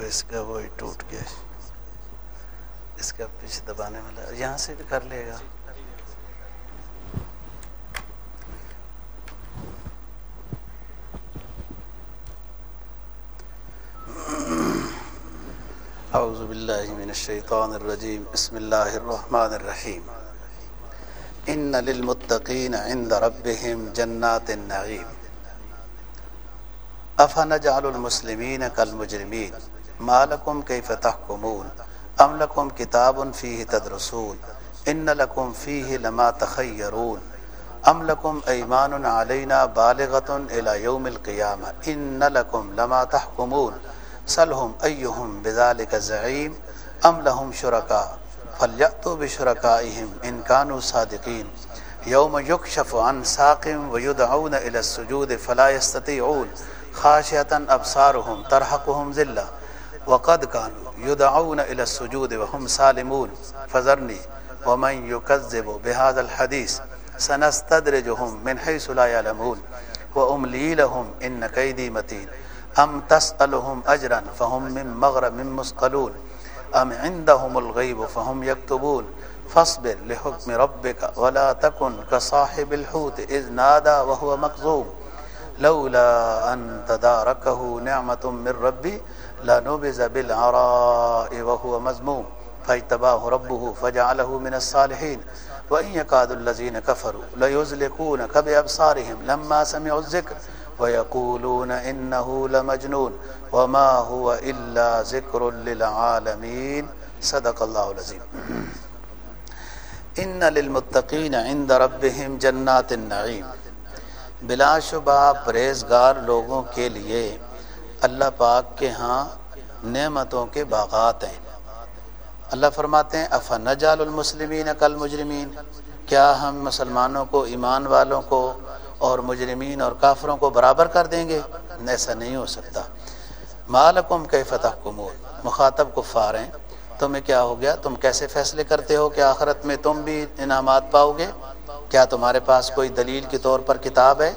وہ اس کا وہی ٹوٹ گیا۔ اس کا پیچھے دبانے والا، یہاں سے بھی کر لے گا۔ اعوذ باللہ من الشیطان الرجیم۔ بسم اللہ الرحمن الرحیم۔ ان للمتقین عند ربهم جنات النعیم۔ افنجعل المسلمین کالمجرمین۔ ما لکم کیف تحکمون أم لکم کتاب فیہ تدرسون؟ إن لکم فیہ لما تخیرون أم لکم ایمان علینا بالغت إلى یوم القیامة إن لکم لما تحکمون سلہم ایہم بذالک زعیم أم لہم شرکا فلیأتو بشرکائہم إن کانوا صادقین یوم یکشف عن ساقم ویدعون إلى السجود فلا يستطيعون. خاشعة أبصارهم ترحقهم ذلہ وقد كانوا يدعون إلى السجود وهم سالمون. فذرني ومن يكذب بهذا الحديث سنستدرجهم من حيث لا يعلمون. وأملي لهم إن كيدي متين. أم تسألهم اجرا فهم من مغرم مثقلون أم عندهم الغيب فهم يكتبون. فاصبر لحكم ربك ولا تكن كصاحب الحوت إذ نادى وهو مكذوب لولا أن تداركه نعمة من ربي لنبذ بالعراء وهو مذموم، فاجتباه ربه فجعله من الصالحين. وان يكاد الذين كفروا ليزلقونك بابصارهم لما سمعوا الذكر، ويقولون انه لمجنون. وما هو الا ذكر للعالمين. صدق الله العظيم. ان للمتقین عند ربهم جنات النعیم بلا شبہ پریزگار لوگوں کے لیے اللہ پاک کے ہاں نعمتوں کے باغات ہیں۔ اللہ فرماتے ہیں افنجال المسلمین کل مجرمین کیا ہم مسلمانوں کو، ایمان والوں کو اور مجرمین اور کافروں کو برابر کر دیں گے؟ ایسا نہیں ہو سکتا۔ مالکم کئی فتح کمول مخاطب کفار ہیں۔ تمہیں کیا ہو گیا؟ تم کیسے فیصلے کرتے ہو کہ آخرت میں تم بھی انعامات پاؤ گے؟ کیا تمہارے پاس کوئی دلیل کے طور پر کتاب ہے؟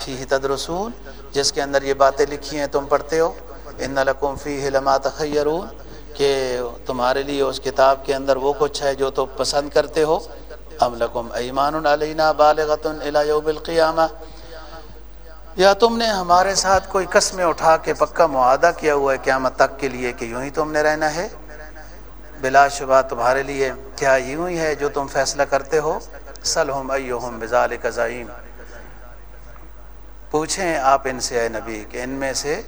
فی تدرسون؟ جس کے اندر یہ باتیں لکھی ہیں، تم پڑھتے ہو؟ ان لکم فی لما تخیرون کہ تمہارے لیے اس کتاب کے اندر وہ کچھ ہے جو تم پسند کرتے ہو۔ ام لکم ایمان علینا بالغت یوم القیامہ یا تم نے ہمارے ساتھ کوئی قسمیں اٹھا کے پکا معاہدہ کیا ہوا ہے قیامت تک کے لیے کہ یوں ہی تم نے رہنا ہے؟ بلا شبہ تمہارے لیے کیا یوں ہی ہے جو تم فیصلہ کرتے ہو؟ سلحم ایہم بذالک زعیم پوچھیں آپ ان سے، اے نبی، کہ ان میں سے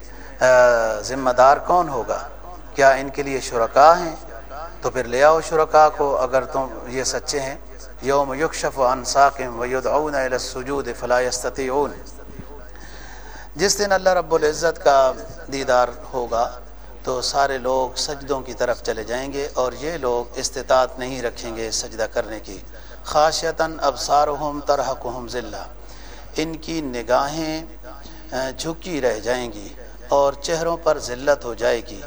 ذمہ دار کون ہوگا؟ کیا ان کے لیے شرکا ہیں؟ تو پھر لے آؤ شرکا کو، اگر تم یہ سچے ہیں۔ یوم یکشف عن ساقم ویدعون الى السجود فلا يستطيعون جس دن اللہ رب العزت کا دیدار ہوگا، تو سارے لوگ سجدوں کی طرف چلے جائیں گے اور یہ لوگ استطاعت نہیں رکھیں گے سجدہ کرنے کی۔ خاصیتاً ابصارہم ترحقہم ذلہ۔ ان کی نگاہیں جھکی رہ جائیں گی اور چہروں پر ذلت ہو جائے گی۔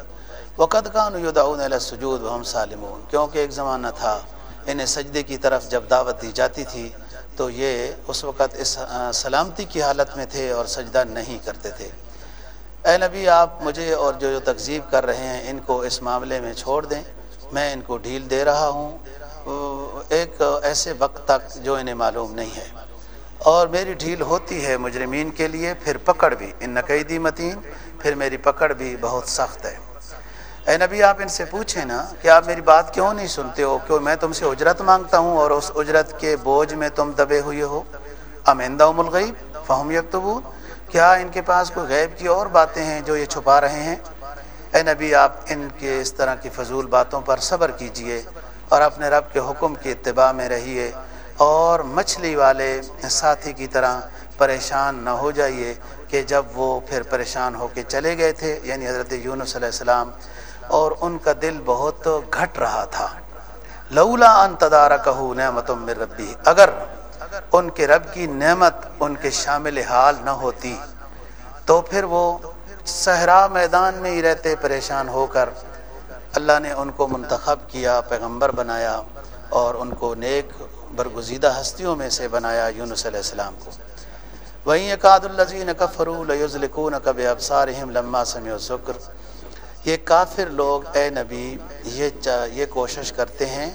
وقت کان یدعون الی السجود وهم سالمون، کیونکہ ایک زمانہ تھا، انہیں سجدے کی طرف جب دعوت دی جاتی تھی، تو یہ اس وقت اس سلامتی کی حالت میں تھے اور سجدہ نہیں کرتے تھے۔ اے نبی، آپ مجھے اور جو جو تکذیب کر رہے ہیں، ان کو اس معاملے میں چھوڑ دیں۔ میں ان کو ڈھیل دے رہا ہوں۔ ایک ایسے وقت تک جو انہیں معلوم نہیں ہے۔ اور میری ڈھیل ہوتی ہے مجرمین کے لیے، پھر پکڑ بھی۔ ان نقیدی متین، پھر میری پکڑ بھی بہت سخت ہے۔ اے نبی، آپ ان سے پوچھیں نا کہ آپ میری بات کیوں نہیں سنتے ہو؟ کیوں میں تم سے اجرت مانگتا ہوں اور اس اجرت کے بوجھ میں تم دبے ہوئے ہو؟ امندہ الغیب فہم یکتبون۔ کیا ان کے پاس کوئی غیب کی اور باتیں ہیں جو یہ چھپا رہے ہیں؟ اے نبی، آپ ان کے اس طرح کی فضول باتوں پر صبر کیجیے اور اپنے رب کے حکم کی اتباع میں رہیے۔ اور مچھلی والے ساتھی کی طرح پریشان نہ ہو جائیے کہ جب وہ پھر پریشان ہو کے چلے گئے تھے یعنی حضرت یونس علیہ السلام، اور ان کا دل بہت گھٹ رہا تھا۔ لولا ان تدارکہ نعمت من ربی، اگر ان کے رب کی نعمت ان کے شامل حال نہ ہوتی، تو پھر وہ صحرا میدان میں ہی رہتے پریشان ہو کر اللہ نے ان کو منتخب کیا، پیغمبر بنایا، اور ان کو نیک برگزیدہ ہستیوں میں سے بنایا یونس علیہ السلام کو۔ وہیں اکاد الزین کفرو لیزلکون کب ابصارہم لما سمعوا ذکر یہ کافر لوگ، اے نبی، یہ یہ کوشش کرتے ہیں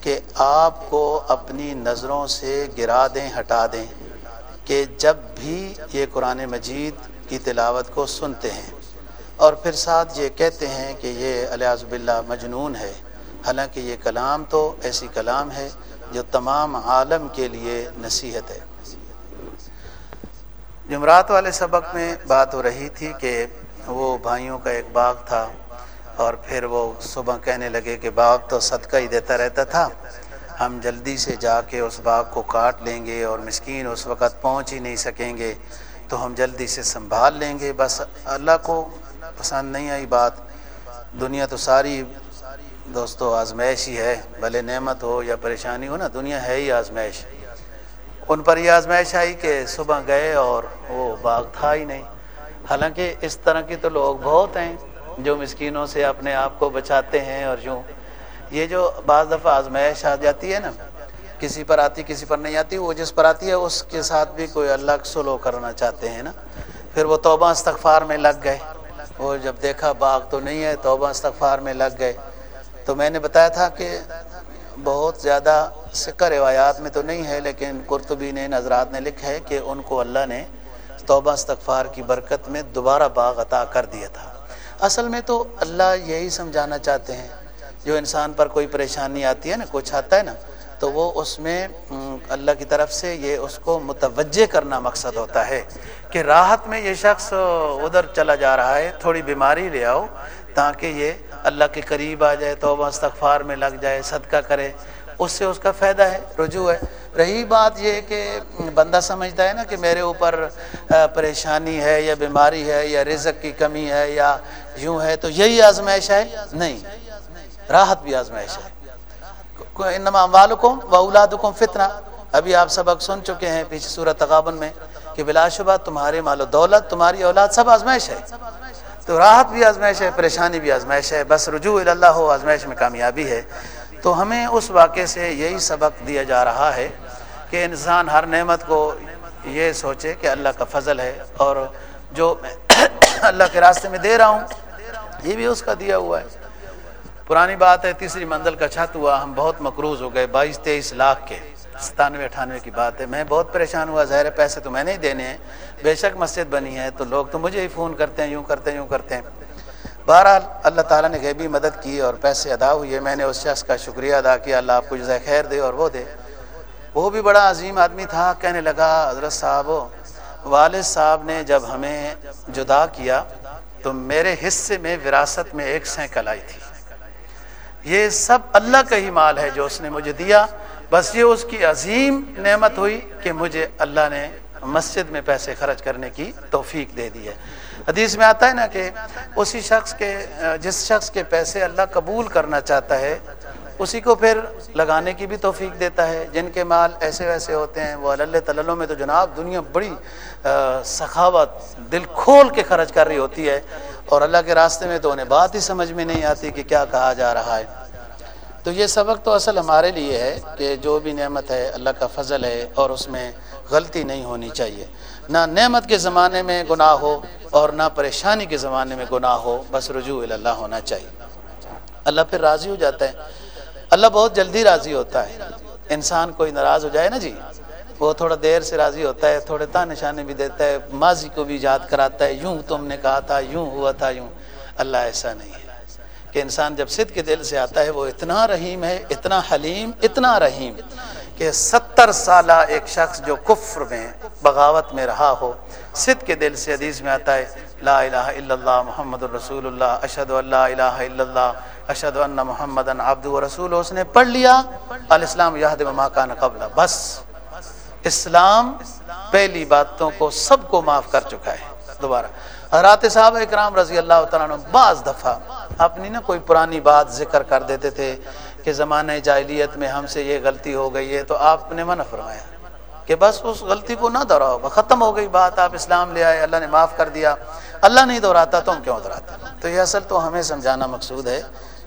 کہ آپ کو اپنی نظروں سے گرا دیں، ہٹا دیں کہ جب بھی یہ قرآن مجید کی تلاوت کو سنتے ہیں۔ اور پھر ساتھ یہ کہتے ہیں کہ یہ الیاز باللہ مجنون ہے۔ حالانکہ یہ کلام تو ایسی کلام ہے جو تمام عالم کے لیے نصیحت ہے۔ جمعرات والے سبق میں بات ہو رہی تھی کہ وہ بھائیوں کا ایک باغ تھا اور پھر وہ صبح کہنے لگے کہ باغ تو صدقہ ہی دیتا رہتا تھا، ہم جلدی سے جا کے اس باغ کو کاٹ لیں گے اور مسکین اس وقت پہنچ ہی نہیں سکیں گے، تو ہم جلدی سے سنبھال لیں گے۔ بس اللہ کو پسند نہیں آئی بات، دنیا تو ساری دوستو، آزمائش ہی ہے۔ بھلے نعمت ہو یا پریشانی ہو نا، دنیا ہے ہی آزمائش۔ ان پر یہ آزمائش آئی کہ صبح گئے اور وہ باغ تھا ہی نہیں۔ حالانکہ اس طرح کی تو لوگ بہت ہیں جو مسکینوں سے اپنے آپ کو بچاتے ہیں اور یوں یہ جو بعض دفعہ آزمائش آ جاتی ہے نا، کسی پر آتی، کسی پر نہیں آتی، وہ جس پر آتی ہے، اس کے ساتھ بھی کوئی اللہ سلو کرنا چاہتے ہیں نا۔ پھر وہ توبہ استغفار میں لگ گئے۔ وہ جب دیکھا باغ تو نہیں ہے، توبہ استغفار میں لگ گئے۔ تو میں نے بتایا تھا کہ بہت زیادہ سکہ روایات میں تو نہیں ہے، لیکن قرطبی نے، نظرات نے لکھا ہے کہ ان کو اللہ نے توبہ استغفار کی برکت میں دوبارہ باغ عطا کر دیا تھا۔ اصل میں تو اللہ یہی سمجھانا چاہتے ہیں۔ جو انسان پر کوئی پریشانی آتی ہے نا کچھ آتا ہے نا تو وہ اس میں اللہ کی طرف سے یہ اس کو متوجہ کرنا مقصد ہوتا ہے کہ راحت میں یہ شخص ادھر چلا جا رہا ہے، تھوڑی بیماری لے آؤ تاکہ یہ اللہ کے قریب آ جائے، توبہ، استغفار میں لگ جائے، صدقہ کرے۔ اس سے اس کا فائدہ ہے، رجوع ہے۔ رہی بات یہ کہ بندہ سمجھتا ہے نا کہ میرے اوپر پریشانی ہے یا بیماری ہے یا رزق کی کمی ہے یا یوں ہے تو یہی آزمائش ہے؟ نہیں، راحت بھی آزمائش ہے۔ انما والکم و اولادکم فتنہ۔ ابھی آپ سبق سن چکے ہیں پیچھے صورت تغابن میں کہ بلا شبہ تمہارے مال و دولت، تمہاری اولاد سب آزمائش ہے۔ تو راحت بھی آزمائش ہے، پریشانی بھی آزمائش ہے، بس رجوع اللہ ہو، آزمائش میں کامیابی ہے۔ تو ہمیں اس واقعے سے یہی سبق دیا جا رہا ہے کہ انسان ہر نعمت کو یہ سوچے کہ اللہ کا فضل ہے اور جو اللہ کے راستے میں دے رہا ہوں، یہ بھی اس کا دیا ہوا ہے۔ پرانی بات ہے، تیسری منزل کا چھت ہوا، ہم بہت مقروض ہو گئے، بائیس تیئیس لاکھ کے، ستانوے، اٹھانوے کی بات ہے۔ میں بہت پریشان ہوا، ظاہر پیسے تو میں نہیں دینے ہیں۔ بے شک مسجد بنی ہے، تو لوگ تو مجھے ہی فون کرتے ہیں، یوں کرتے ہیں، یوں کرتے ہیں۔ بہرحال اللہ تعالیٰ نے غیبی مدد کی اور پیسے ادا ہوئے۔ میں نے اس شخص کا شکریہ ادا کیا، اللہ آپ کو جزائے خیر دے اور وہ دے۔ وہ بھی بڑا عظیم آدمی تھا، کہنے لگا، حضرت صاحب، والد صاحب نے جب ہمیں جدا کیا تو میرے حصے میں وراثت میں ایک سینکل آئی تھی۔ یہ سب اللہ کا ہی مال ہے جو اس نے مجھے دیا۔ بس یہ اس کی عظیم نعمت ہوئی کہ مجھے اللہ نے مسجد میں پیسے خرچ کرنے کی توفیق دے دی ہے۔ حدیث میں آتا ہے نا کہ اسی شخص کے، جس شخص کے پیسے اللہ قبول کرنا چاہتا ہے اسی کو پھر لگانے کی بھی توفیق دیتا ہے۔ جن کے مال ایسے ویسے ہوتے ہیں، وہ اللہ تعالیٰ میں تو جناب دنیا بڑی سخاوت، دل کھول کے خرچ کر رہی ہوتی ہے۔ اور اللہ کے راستے میں تو انہیں بات ہی سمجھ میں نہیں آتی کہ کیا کہا جا رہا ہے۔ تو یہ سبق تو اصل ہمارے لیے ہے کہ جو بھی نعمت ہے، اللہ کا فضل ہے اور اس میں غلطی نہیں ہونی چاہیے۔ نہ نعمت کے زمانے میں گناہ ہو اور نہ پریشانی کے زمانے میں گناہ ہو، بس رجوع اللہ ہونا چاہیے۔ اللہ پھر راضی ہو جاتا ہے۔ اللہ بہت جلدی راضی ہوتا ہے۔ انسان کوئی ناراض ہو جائے نا جی وہ تھوڑا دیر سے راضی ہوتا ہے، تھوڑے تا نشانے بھی دیتا ہے، ماضی کو بھی یاد کراتا ہے، یوں تم نے کہا تھا، یوں ہوا تھا، یوں۔ اللہ ایسا نہیں ہے کہ انسان جب صد کے دل سے آتا ہے، وہ اتنا رحیم ہے، اتنا حلیم، اتنا رحیم کہ ستر سالہ ایک شخص جو کفر میں، بغاوت میں رہا ہو صد کے دل سے حدیث میں آتا ہے لا الہ الا اللہ محمد الرسول اللہ اشد اللہ الہ الا اللہ اشد اللہ محمد عبد و رسول اس نے پڑھ لیا. الاسلام یہد ما کان قبل بس. اسلام پہلی باتوں کو سب کو معاف کر چکا ہے. دوبارہ. حضرات صاحب اکرام رضی اللہ تعالیٰ عنہ بعض دفعہ اپنی نا کوئی پرانی بات ذکر کر دیتے تھے کہ زمانہ جاہلیت میں ہم سے یہ غلطی ہو گئی ہے تو آپ نے منع فرمایا. کہ بس اس غلطی کو نہ دہراؤ ختم ہو گئی بات، آپ اسلام لے آئے، اللہ نے معاف کر دیا۔ اللہ نہیں دہراتا تو ہم کیوں دہراتے؟ تو یہ اصل تو ہمیں سمجھانا مقصود ہے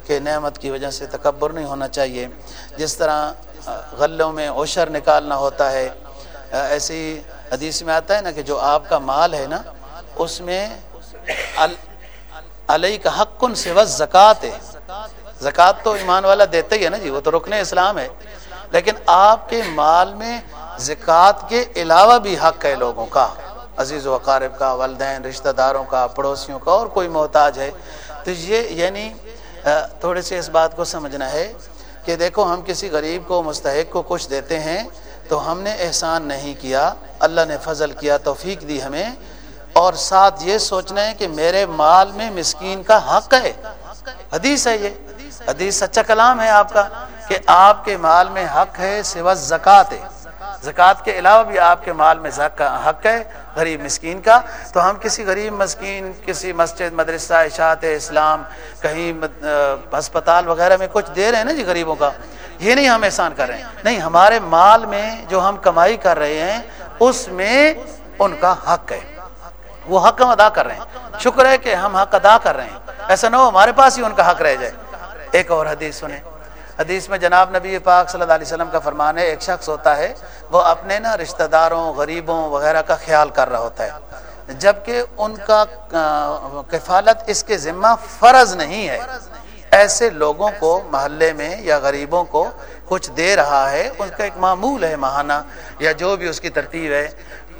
کہ نعمت کی وجہ سے تکبر نہیں ہونا چاہیے۔ جس طرح غلوں میں اوشر نکالنا ہوتا ہے ایسی حدیث میں آتا ہے نا کہ جو آپ کا مال ہے نا، اس میں علیہ کا حق کن سے بس زکوٰۃ ہے۔ زکوٰۃ تو ایمان والا دیتے ہی ہے نا جی وہ تو رکن اسلام ہے۔ لیکن آپ کے مال میں زکوٰۃ کے علاوہ بھی حق ہے لوگوں کا، عزیز و اقارب کا، والدین، رشتہ داروں کا، پڑوسیوں کا اور کوئی محتاج ہے۔ تو یہ یعنی تھوڑے سے اس بات کو سمجھنا ہے کہ دیکھو ہم کسی غریب کو، مستحق کو کچھ دیتے ہیں تو ہم نے احسان نہیں کیا، اللہ نے فضل کیا، توفیق دی ہمیں۔ اور ساتھ یہ سوچنا ہے کہ میرے مال میں مسکین کا حق ہے۔ حدیث ہے یہ۔ حدیث سچا کلام ہے آپ کا کہ آپ کے مال میں حق ہے سوا زکوٰۃ ہے۔ زکوٰۃ کے علاوہ بھی آپ کے مال میں حق ہے، غریب مسکین کا۔ تو ہم کسی غریب مسکین، کسی مسجد، مدرسہ، اشاعت اسلام، کہیں ہسپتال وغیرہ میں کچھ دے رہے ہیں نا جی غریبوں کا، یہ نہیں ہم احسان کر رہے ہیں۔ نہیں، ہمارے مال میں جو ہم کمائی کر رہے ہیں، اس میں ان کا حق ہے۔ وہ حق ہم ادا کر رہے ہیں۔ شکر ہے کہ ہم حق ادا کر رہے ہیں۔ ایسا نہ ہو ہمارے پاس ہی ان کا حق رہ جائے۔ ایک اور حدیث سنیں۔ حدیث میں جناب نبی پاک صلی اللہ علیہ وسلم کا فرمان ہے، ایک شخص ہوتا ہے، وہ اپنے نا رشتہ داروں، غریبوں وغیرہ کا خیال کر رہا ہوتا ہے، جبکہ ان کا کفالت اس کے ذمہ فرض نہیں ہے۔ ایسے لوگوں کو، محلے میں یا غریبوں کو کچھ دے رہا ہے اس کا ایک معمول ہے، ماہانہ یا جو بھی اس کی ترتیب ہے۔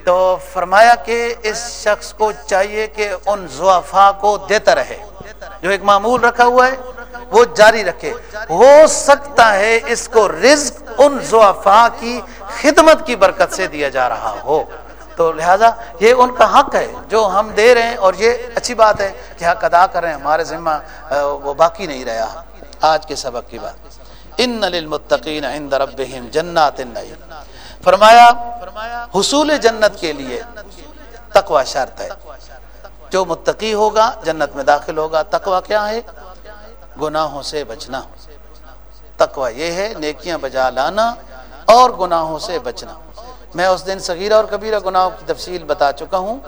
تو فرمایا کہ اس شخص کو چاہیے کہ ان زوافا کو دیتا رہے۔ جو ایک معمول رکھا ہوا ہے، وہ جاری رکھے۔ ہو سکتا ہے اس کو رزق ان زوافا کی خدمت کی برکت سے دیا جا رہا ہو۔ تو لہٰذا یہ ان کا حق ہے، جو ہم دے رہے ہیں۔ اور یہ اچھی بات ہے کہ حق ادا کر رہے ہیں۔ ہمارے ذمہ وہ باقی نہیں رہا۔ آج کے سبق کی بات۔ ان للمتقین عند ربهم جنات النعیم۔ فرمایا، حصول جنت کے لیے تقوی شرط ہے۔ جو متقی ہوگا جنت میں داخل ہوگا، تقوی کیا ہے؟ گناہوں سے بچنا۔ تقوی یہ ہے، نیکیاں بجا لانا اور گناہوں سے بچنا۔ میں اس دن صغیرہ اور کبیرہ گناہوں کی تفصیل بتا چکا ہوں۔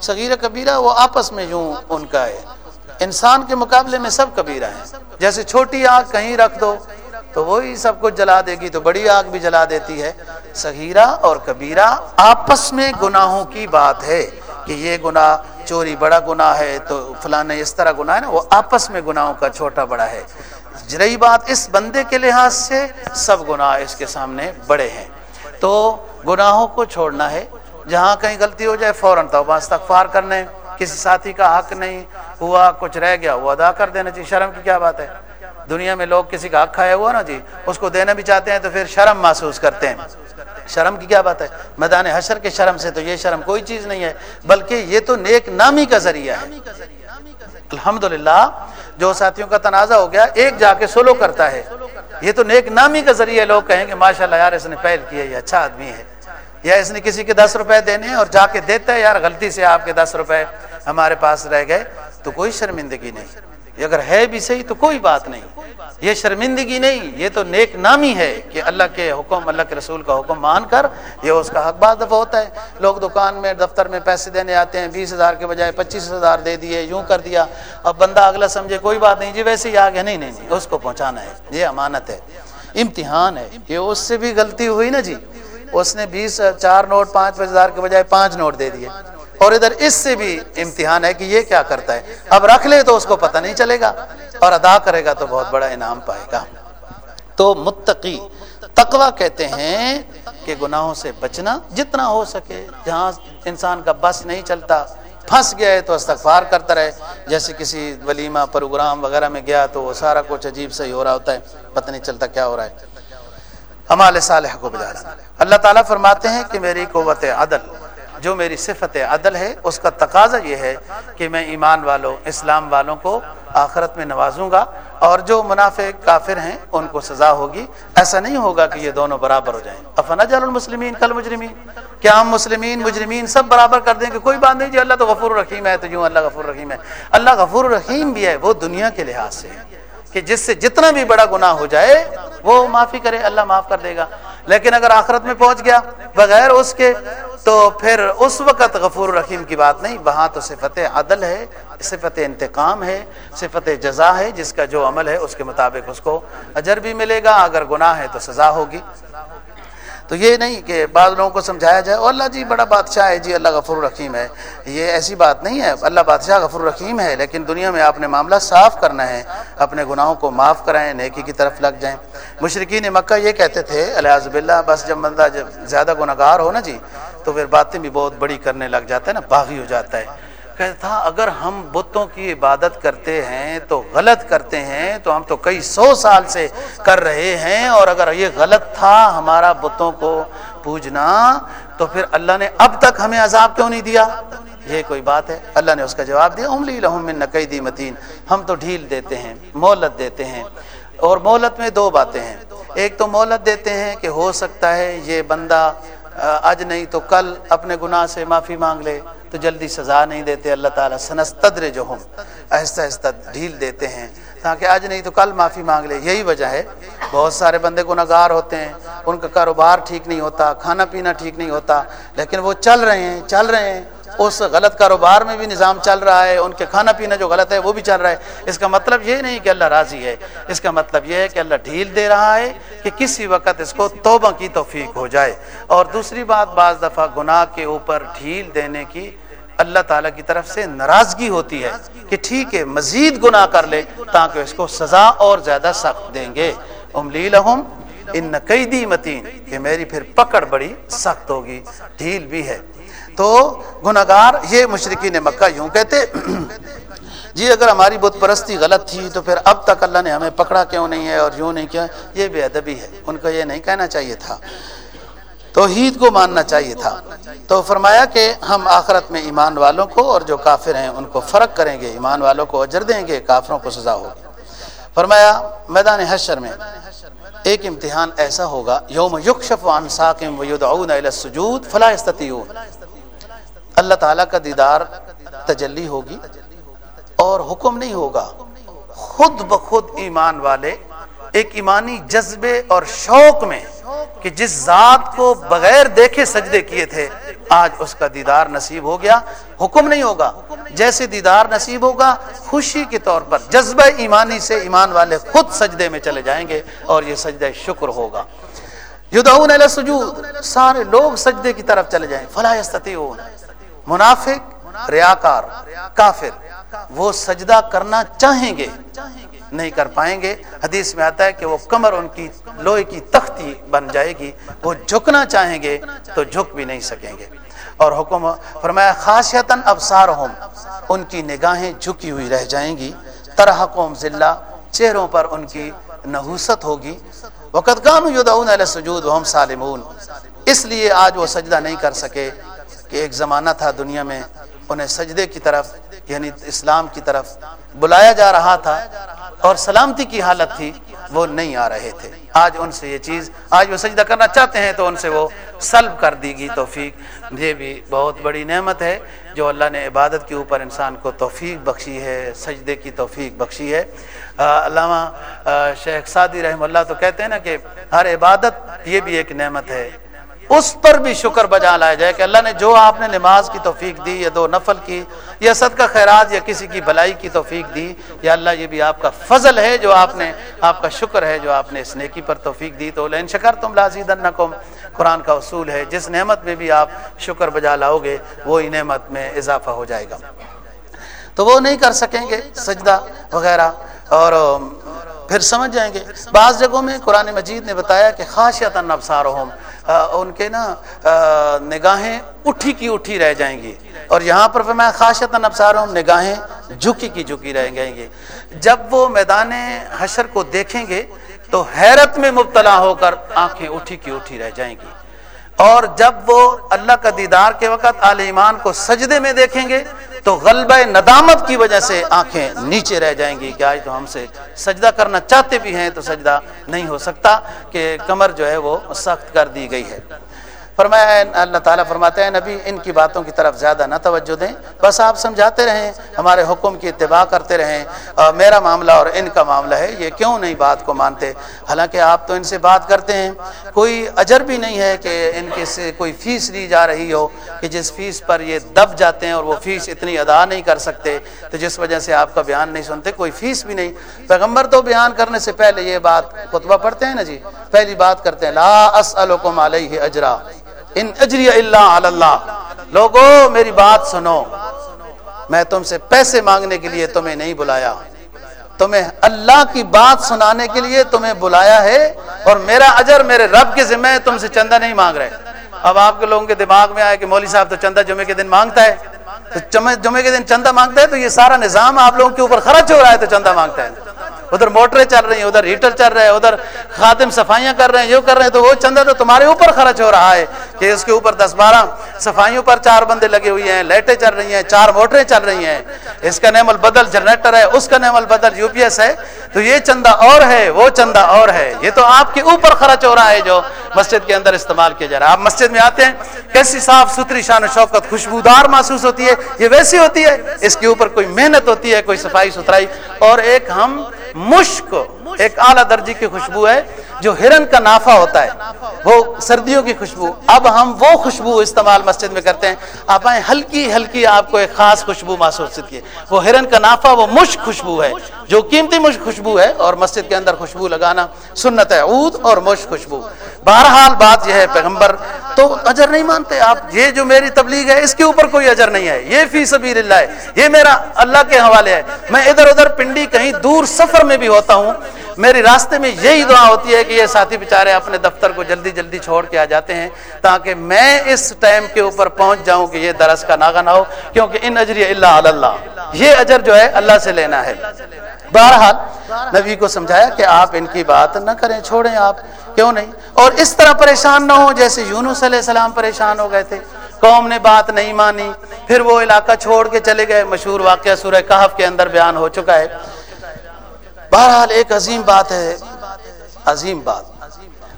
صغیرہ کبیرہ وہ آپس میں یوں ان کا ہے۔ انسان کے مقابلے میں سب کبیرہ ہیں۔ جیسے چھوٹی آگ کہیں رکھ دو، تو وہی سب کچھ جلا دے گی، تو بڑی آگ بھی جلا دیتی ہے۔ صغیرہ اور کبیرہ آپس میں گناہوں کی بات ہے کہ یہ گناہ چوری بڑا گناہ ہے تو فلاں اس طرح گناہ ہے نا، وہ آپس میں گناہوں کا چھوٹا بڑا ہے۔ رہی بات اس بندے کے لحاظ سے سب گناہ اس کے سامنے بڑے ہیں۔ تو گناہوں کو چھوڑنا ہے، جہاں کہیں غلطی ہو جائے فوراً تو استغفار کرنے کسی ساتھی کا حق نہیں، ہوا کچھ رہ گیا، وہ ادا کر دینا چاہیے، شرم کی کیا بات ہے؟ دنیا میں لوگ کسی کا حق کھایا ہوا نا جی اس کو دینا بھی چاہتے ہیں تو پھر شرم محسوس کرتے ہیں۔ شرم کی کیا بات ہے؟ میدان حشر کے شرم سے تو یہ شرم کوئی چیز نہیں ہے، بلکہ یہ تو نیک نامی کا ذریعہ ہے۔ الحمدللہ، جو ساتھیوں کا تنازع ہو گیا، ایک جا کے سولو کرتا ہے۔ یہ تو نیک نامی کا ذریعہ لوگ کہیں گے ماشاء اللہ یار، اس نے پہل کیا یہ اچھا آدمی ہے۔ یا اس نے کسی کے دس روپے دینے ہیں اور جا کے دیتا ہے، یار، غلطی سے آپ کے دس روپے ہمارے پاس رہ گئے، تو کوئی شرمندگی نہیں۔ اگر ہے بھی صحیح تو کوئی بات نہیں۔ یہ شرمندگی نہیں، یہ تو نیک نامی ہے کہ اللہ کے حکم، اللہ کے رسول کا حکم مان کر یہ اس کا حق بعض دفعہ ہوتا ہے۔ لوگ دکان میں، دفتر میں پیسے دینے آتے ہیں، بیس ہزار کے بجائے پچیس ہزار دے دیے، یوں کر دیا۔ اب بندہ اگلا سمجھے کوئی بات نہیں جی ویسے ہی آگے، نہیں نہیں نہیں، اس کو پہنچانا ہے۔ یہ امانت ہے، امتحان ہے۔ یہ اس سے بھی غلطی ہوئی نا جی۔ اس نے بیس، چار نوٹ پانچ ہزار کے بجائے پانچ نوٹ دے دیے۔ اور ادھر اس سے بھی امتحان ہے کہ یہ کیا کرتا ہے۔ اب رکھ لے تو اس کو پتہ نہیں چلے گا اور ادا کرے گا تو بہت بڑا انعام پائے گا۔ تو متقی، تقوی کہتے ہیں کہ گناہوں سے بچنا جتنا ہو سکے۔ جہاں انسان کا بس نہیں چلتا، پھنس گیا ہے تو استغفار کرتا رہے۔ جیسے کسی ولیمہ پروگرام وغیرہ میں گیا تو وہ سارا کچھ عجیب سے ہی ہو رہا ہوتا ہے، پتہ نہیں چلتا کیا ہو رہا ہے۔ ہمارے صالح کو بجا اللہ تعالیٰ فرماتے ہیں کہ میری قوت عدل جو میری صفت عدل ہے، اس کا تقاضا یہ ہے کہ میں ایمان والوں، اسلام والوں کو آخرت میں نوازوں گا اور جو منافع کافر ہیں، ان کو سزا ہوگی۔ ایسا نہیں ہوگا کہ یہ دونوں برابر ہو جائیں۔ افنا جال المسلمین کل مجرمین کیا ہم مسلمین، مجرمین سب برابر کر دیں کہ کوئی بات نہیں جی اللہ تو غفور الرحیم ہے، تو یوں اللہ غفور الرحیم ہے۔ اللہ غفور الرحیم بھی ہے، وہ دنیا کے لحاظ سے کہ جس سے جتنا بھی بڑا گناہ ہو جائے، وہ معافی کرے، اللہ معاف کر دے گا۔ لیکن اگر آخرت میں پہنچ گیا بغیر اس کے، تو پھر اس وقت غفور الرحیم کی بات نہیں، وہاں تو صفت عدل ہے، صفت انتقام ہے، صفت جزا ہے، جس کا جو عمل ہے اس کے مطابق اس کو اجر بھی ملے گا، اگر گناہ ہے تو سزا ہوگی۔ تو یہ نہیں کہ بعض لوگوں کو سمجھایا جائے اور اللہ جی بڑا بادشاہ ہے جی اللہ غفر الرحیم ہے۔ یہ ایسی بات نہیں ہے۔ اللہ بادشاہ غفر الرحیم ہے، لیکن دنیا میں آپ نے معاملہ صاف کرنا ہے۔ اپنے گناہوں کو معاف کرائیں، نیکی کی طرف لگ جائیں۔ مشرقین مکہ یہ کہتے تھے الحاظ باللہ، بس جب بندہ جب زیادہ گناہ گار ہو نا جی تو پھر باتیں بھی بہت بڑی کرنے لگ جاتا ہے نا، باغی ہو جاتا ہے۔ کہتا تھا، اگر ہم بتوں کی عبادت کرتے ہیں تو غلط کرتے ہیں، تو ہم تو کئی سو سال سے کر رہے ہیں، اور اگر یہ غلط تھا ہمارا بتوں کو پوجنا، تو پھر اللہ نے اب تک ہمیں عذاب کیوں نہیں دیا؟ یہ کوئی بات ہے؟ اللہ نے اس کا جواب دیا املی لہم من نقیدی متین ہم تو ڈھیل دیتے ہیں مولت دیتے ہیں، اور مولت میں دو باتیں ہیں۔ ایک تو مولت دیتے ہیں کہ ہو سکتا ہے یہ بندہ آج نہیں تو کل اپنے گناہ سے معافی مانگ لے۔ تو جلدی سزا نہیں دیتے، اللہ تعالیٰ سنستدر جو ہم آہستہ آہستہ ڈھیل دیتے ہیں۔ تاکہ آج نہیں تو کل معافی مانگ لے، یہی وجہ ہے۔ بہت سارے بندے گناہ گار ہوتے ہیں، ان کا کاروبار ٹھیک نہیں ہوتا، کھانا پینا ٹھیک نہیں ہوتا، لیکن وہ چل رہے ہیں، چل رہے ہیں۔ اس غلط کاروبار میں بھی نظام چل رہا ہے، ان کے کھانا پینا جو غلط ہے وہ بھی چل رہا ہے۔ اس کا مطلب یہ نہیں کہ اللہ راضی ہے، اس کا مطلب یہ ہے کہ اللہ ڈھیل دے رہا ہے کہ کسی وقت اس کو توبہ کی توفیق ہو جائے۔ اور دوسری بات، بعض دفعہ گناہ کے اوپر ڈھیل دینے کی اللہ تعالیٰ کی طرف سے ناراضگی ہوتی ہے کہ ٹھیک ہے، مزید گناہ کر لے تاکہ اس کو سزا اور زیادہ سخت دیں گے۔ املی لہم ان نقیدی متین کہ میری پھر پکڑ بڑی سخت ہوگی، ڈھیل بھی ہے۔ تو گناگار یہ مشرقین مکہ یوں کہتے جی اگر ہماری بت پرستی غلط تھی تو پھر اب تک اللہ نے ہمیں پکڑا کیوں نہیں ہے اور یوں نہیں کیا؟ یہ بے ادبی ہے۔ ان کو یہ نہیں کہنا چاہیے تھا۔ توحید کو ماننا چاہیے تھا۔ تو فرمایا کہ ہم آخرت میں ایمان والوں کو اور جو کافر ہیں ان کو فرق کریں گے، ایمان والوں کو اجر دیں گے، کافروں کو سزا ہوگی۔ فرمایا، میدان حشر میں ایک امتحان ایسا ہوگا، یوم یکشف عن ساکم ویدعون الى السجود فلا استطیعون اللہ تعالیٰ کا دیدار تجلی ہوگی اور حکم نہیں ہوگا۔ خود بخود ایمان والے ایک ایمانی جذبے اور شوق میں کہ جس ذات کو بغیر دیکھے سجدے کیے تھے، آج اس کا دیدار نصیب ہو گیا۔ حکم نہیں ہوگا۔ جیسے دیدار نصیب ہوگا، خوشی کے طور پر جذبہ ایمانی سے ایمان والے خود سجدے میں چلے جائیں گے اور یہ سجدہ شکر ہوگا۔ یدعون علی سجود سارے لوگ سجدے کی طرف چلے جائیں۔ فلا یستطیعون، منافق، ریاکار، کافر، وہ سجدہ کرنا چاہیں گے۔ نہیں کر پائیں گے۔ حدیث میں آتا ہے کہ وہ کمر ان کی لوہے کی تختی بن جائے گی، وہ جھکنا چاہیں گے تو جھک بھی نہیں سکیں گے۔ اور حکم فرمایا، خاصیتاً ابسارہم ان کی نگاہیں جھکی ہوئی رہ جائیں گی۔ ترحقوم ذلہ، چہروں پر ان کی نحوست ہوگی۔ وقت گانو یدعون علی سجود وہم سالمون۔ اس لیے آج وہ سجدہ نہیں کر سکے کہ ایک زمانہ تھا دنیا میں، انہیں سجدے کی طرف یعنی اسلام کی طرف بلایا جا رہا تھا اور سلامتی کی حالت تھی، وہ نہیں آ رہے تھے۔ آج ان سے یہ چیز، آج وہ سجدہ کرنا چاہتے ہیں تو ان سے وہ سلب کر دی گی توفیق۔ یہ بھی بہت بڑی نعمت ہے جو اللہ نے عبادت کے اوپر انسان کو توفیق بخشی ہے، سجدے کی توفیق بخشی ہے۔ علامہ شیخ سعدی رحم اللہ تو کہتے ہیں نا کہ ہر عبادت یہ بھی ایک نعمت ہے۔ اس پر بھی شکر بجا لایا جائے کہ اللہ نے جو آپ نے نماز کی توفیق دی، یا دو نفل کی، یا صدقہ خیرات، یا کسی کی بھلائی کی توفیق دی، یا اللہ یہ بھی آپ کا فضل ہے جو آپ نے، آپ کا شکر ہے جو آپ نے اس نیکی پر توفیق دی۔ تو لین شکر تم لازید قرآن کا اصول ہے، جس نعمت میں بھی آپ شکر بجا لاؤ گے، وہی نعمت میں اضافہ ہو جائے گا۔ تو وہ نہیں کر سکیں گے، سجدہ وغیرہ۔ اور پھر سمجھ جائیں گے۔ بعض جگہوں میں قرآن مجید نے بتایا کہ خاصیت نبسارہم ان کے نا نگاہیں اٹھی کی اٹھی رہ جائیں گی۔ اور یہاں پر میں خاصت نبسارہم نگاہیں جھکی کی جھکی رہ جائیں گی۔ جب وہ میدان حشر کو دیکھیں گے تو حیرت میں مبتلا ہو کر آنکھیں اٹھی کی اٹھی رہ جائیں گی۔ اور جب وہ اللہ کا دیدار کے وقت آل ایمان کو سجدے میں دیکھیں گے تو غلبہ ندامت کی وجہ سے آنکھیں نیچے رہ جائیں گی کہ آج تو ہم سے سجدہ کرنا چاہتے بھی ہیں تو سجدہ نہیں ہو سکتا کہ کمر جو ہے وہ سخت کر دی گئی ہے۔ فرمایا اللہ تعالیٰ فرماتے ہیں، نبی، ان کی باتوں کی طرف زیادہ نہ توجہ دیں۔ بس آپ سمجھاتے رہیں، ہمارے حکم کی اتباع کرتے رہیں۔ میرا معاملہ اور ان کا معاملہ ہے، یہ کیوں نہیں بات کو مانتے؟ حالانکہ آپ تو ان سے بات کرتے ہیں۔ کوئی اجر بھی نہیں ہے کہ ان کے سے کوئی فیس لی جا رہی ہو، کہ جس فیس پر یہ دب جاتے ہیں اور وہ فیس اتنی ادا نہیں کر سکتے، تو جس وجہ سے آپ کا بیان نہیں سنتے، کوئی فیس بھی نہیں۔ پیغمبر تو بیان کرنے سے پہلے یہ بات خطبہ پڑھتے ہیں نا جی؟ پہلی بات کرتے ہیں، لا اسألکم علیہ اجرا۔ ان اجری اللہ اللہ۔ لوگو، میری بات سنو۔ میں تم سے پیسے مانگنے کے لیے تمہیں نہیں بلایا۔ تمہیں اللہ کی بات سنانے کے لیے تمہیں بلایا ہے اور میرا اجر میرے رب کے ذمہ ہے، تم سے چندہ نہیں مانگ رہے۔ اب آپ کے لوگوں کے دماغ میں آئے کہ مولوی صاحب تو چندہ جمعے کے دن مانگتا ہے۔ تو جمعے کے دن چندہ مانگتا ہے تو یہ سارا نظام آپ لوگوں کے اوپر خرچ ہو رہا ہے تو چندہ مانگتا ہے۔ ادھر موٹریں چل رہی ہیں، ادھر ہیٹر چل رہے ہیں ادھر خاتم صفائیاں کر رہے ہیں یہ کر رہے ہیں، تو وہ چندہ تو تمہارے اوپر خرچ ہو رہا ہے کہ اس کے اوپر دس بارہ صفائیوں پر چار بندے لگے ہوئے ہیں، لائٹیں چل رہی ہیں، چار موٹریں چل رہی ہیں۔ اس کا نیم البدل جنریٹر ہے، اس کا نیم البدل یو پی ایس ہے۔ تو یہ چندہ اور ہے، وہ چندہ اور ہے۔ یہ تو آپ کے اوپر خرچ ہو رہا ہے جو مسجد کے اندر استعمال کیا جا رہا ہے۔ آپ مسجد میں آتے ہیں، کیسی صاف ستھری شان و شوقت خوشبودار محسوس ہوتی ہے، یہ ویسی ہوتی ہے۔ اس کے اوپر کوئی محنت ہوتی ہے، کوئی صفائی ستھرائی۔ اور ایک ہم مشک ایک اعلیٰ درجے کی خوشبو ہے جو ہرن کا نافع ہوتا ہے۔ وہ سردیوں کی خوشبو۔ اب ہم وہ خوشبو استعمال مسجد میں کرتے ہیں۔ آپ آئیں، ہلکی ہلکی آپ کو ایک خاص خوشبو محسوس ہوتی ہے۔ وہ ہرن کا نافع، وہ مشک خوشبو ہے۔ جو قیمتی مشک خوشبو ہے اور مسجد کے اندر خوشبو لگانا سنت ہے عود اور مشک خوشبو۔ بہرحال بات یہ ہے پیغمبر، تو اجر نہیں مانتے آپ۔ یہ جو میری تبلیغ ہے، اس کے اوپر کوئی اجر نہیں ہے۔ یہ فی سبیل اللہ ہے۔ یہ میرا اللہ کے حوالے ہے۔ میں ادھر ادھر پنڈی کہیں دور سفر میں بھی ہوتا ہوں۔ میری راستے میں یہی دعا ہوتی ہے کہ یہ ساتھی بیچارے اپنے دفتر کو جلدی جلدی چھوڑ کے آ جاتے ہیں تاکہ میں اس ٹائم کے اوپر پہنچ جاؤں کہ یہ درس کا ناگا نہ ہو، کیونکہ ان اجری اللہ اللہ، یہ اجر جو ہے اللہ سے لینا ہے۔ بہرحال نبی کو سمجھایا کہ آپ ان کی بات نہ کریں، چھوڑیں آپ، کیوں نہیں؟ اور اس طرح پریشان نہ ہو جیسے یونس علیہ السلام پریشان ہو گئے تھے۔ قوم نے بات نہیں مانی، پھر وہ علاقہ چھوڑ کے چلے گئے۔ مشہور واقعہ سورہ کہف کے اندر بیان ہو چکا ہے۔ بہرحال ایک عظیم بات ہے، عظیم بات۔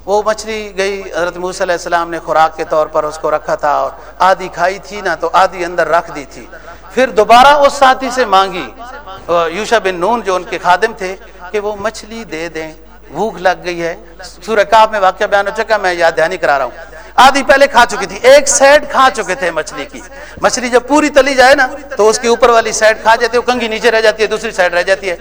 وہ مچھلی گئی، حضرت موسیٰ علیہ السلام نے خوراک کے طور پر اس کو رکھا تھا اور آدھی کھائی تھی نا تو آدھی اندر رکھ دی تھی۔ پھر دوبارہ اس ساتھی سے مانگی۔ یوشا بن نون جو ان کے خادم تھے کہ وہ مچھلی دے دیں۔ بھوک لگ گئی ہے۔ سورہ کاف میں واقعہ بیان ہو چکا میں یاد دہانی کرا رہا ہوں۔ آدھی پہلے کھا چکی تھی، ایک سیڈ کھا چکے تھے مچھلی کی۔ مچھلی جب پوری تلی جائے نا تو اس کی اوپر والی سیڈ کھا جاتی ہے، وہ کنگھی نیچے رہ جاتی ہے، دوسری سائڈ رہ جاتی ہے۔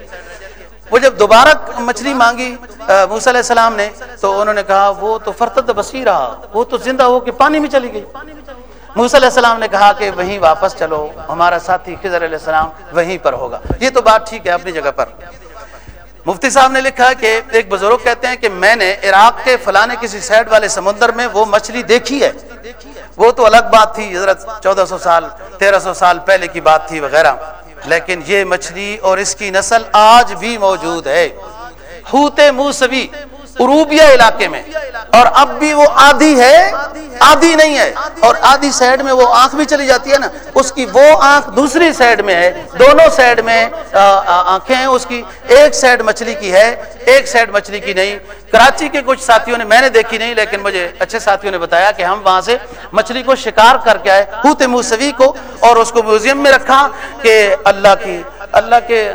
وہ جب دوبارہ مچھلی مانگی موسیٰ علیہ السلام نے، تو انہوں نے کہا، وہ تو فرتد بسی رہا، وہ تو زندہ ہو کے پانی میں چلی گئی۔ موسیٰ علیہ السلام نے کہا کہ وہیں واپس چلو، ہمارا ساتھی خضر علیہ السلام وہیں پر ہوگا۔ یہ تو بات ٹھیک ہے اپنی جگہ پر۔ مفتی صاحب نے لکھا کہ ایک بزرگ کہتے ہیں کہ میں نے عراق کے فلانے کسی سائڈ والے سمندر میں وہ مچھلی دیکھی ہے۔ وہ تو الگ بات تھی، حضرت چودہ سو سال، تیرہ سو سال پہلے کی بات تھی وغیرہ۔ لیکن یہ مچھلی اور اس کی نسل آج بھی موجود ہے۔ ہوتے موسوی عروبیہ علاقے میں۔ اور اب بھی وہ آدھی ہے، آدھی نہیں ہے۔ اور آدھی سائڈ میں وہ آنکھ بھی چلی جاتی ہے نا۔ اس کی وہ آنکھ دوسری سائڈ میں ہے، دونوں سائڈ میں آنکھیں ہیں۔ اس کی ایک سائڈ مچھلی کی ہے، ایک سائڈ مچھلی کی نہیں۔ کراچی کے کچھ ساتھیوں نے، میں نے دیکھی نہیں، لیکن مجھے اچھے ساتھیوں نے بتایا کہ ہم وہاں سے مچھلی کو شکار کر کے آئے ہوت موسوی کو، اور اس کو میوزیم میں رکھا کہ اللہ کی اللہ کے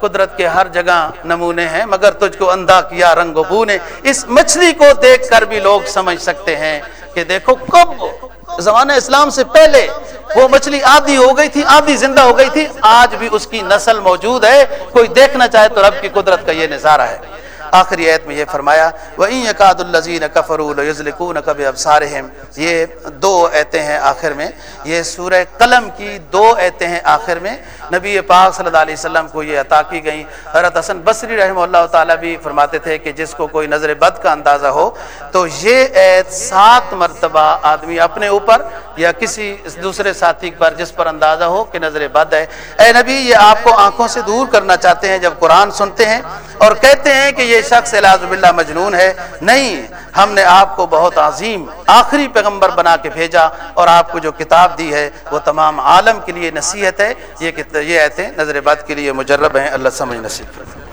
قدرت کے ہر جگہ نمونے ہیں، مگر تجھ کو اندھا کیا رنگ و بو نے اس مچھلی کو دیکھ کر بھی لوگ سمجھ سکتے ہیں کہ دیکھو کب زمانہ اسلام سے پہلے وہ مچھلی آدھی ہو گئی تھی، آدھی زندہ ہو گئی تھی، آج بھی اس کی نسل موجود ہے۔ کوئی دیکھنا چاہے تو رب کی قدرت کا یہ نظارہ ہے۔ آخری ایت میں یہ فرمایا، وَإِن يَكَادُ الَّذِينَ كَفَرُوا لَيُزْلِقُونَكَ بِأَبْصَارِهِمْ۔ یہ دو ایتیں ہیں آخر میں، یہ سورہ قلم کی دو ایتیں ہیں آخر میں۔ نبی پاک صلی اللہ علیہ وسلم کو یہ عطا کی گئیں۔ حضرت حسن بصری رحمہ اللہ تعالیٰ بھی فرماتے تھے کہ جس کو کوئی نظر بد کا اندازہ ہو، تو یہ ایت سات مرتبہ آدمی اپنے اوپر یا کسی دوسرے ساتھی پر جس پر اندازہ ہو کہ نظر بد ہے۔ اے نبی، یہ آپ کو آنکھوں سے دور کرنا چاہتے ہیں جب قرآن سنتے ہیں اور کہتے ہیں کہ یہ شخص باللہ مجنون ہے۔ نہیں، ہم نے آپ کو بہت عظیم آخری پیغمبر بنا کے بھیجا اور آپ کو جو کتاب دی ہے، وہ تمام عالم کے لیے نصیحت ہے۔ یہ یہ ایتیں نظر بات کے لیے مجرب ہیں اللہ سمجھ نصیب